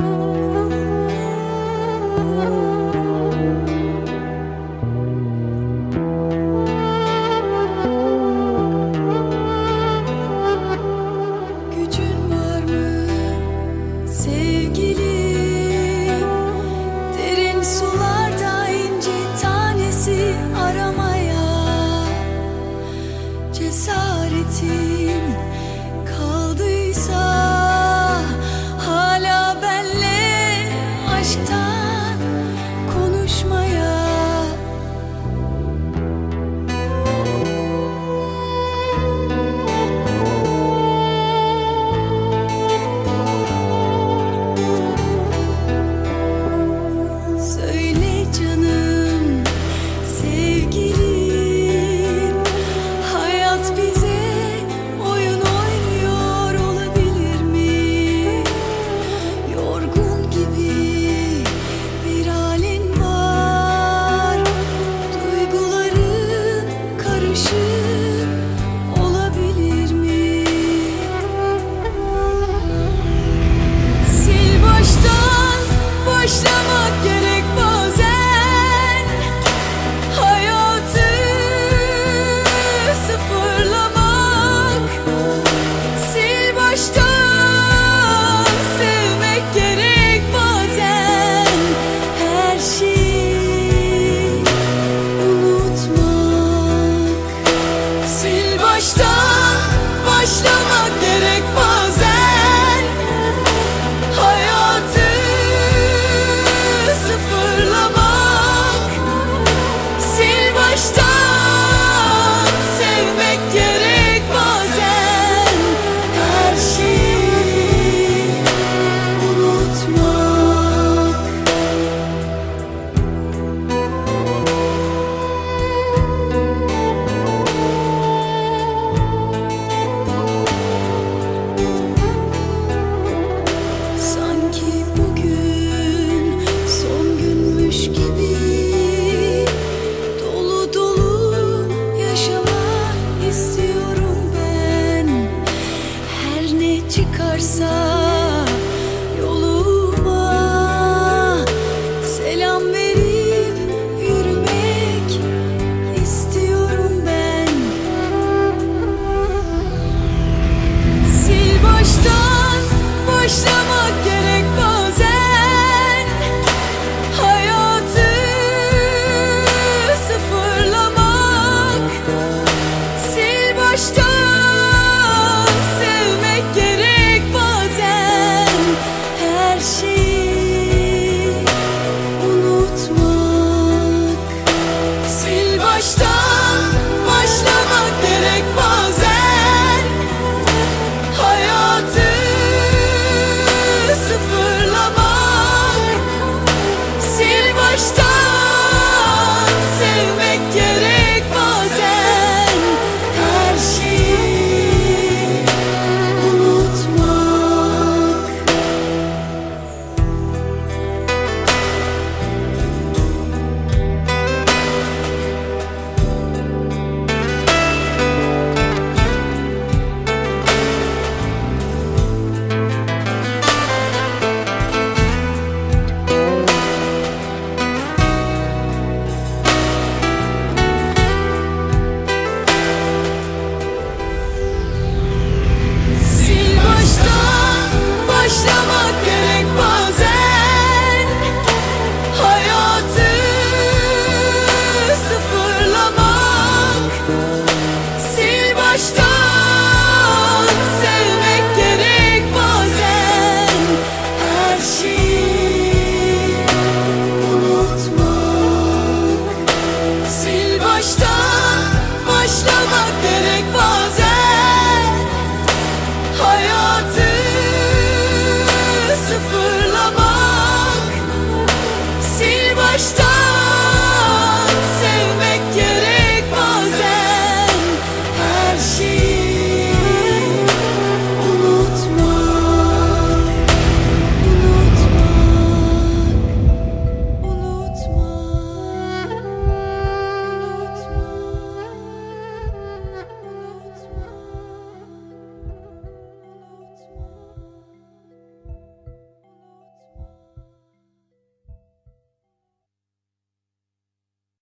Thank you. aşktan first time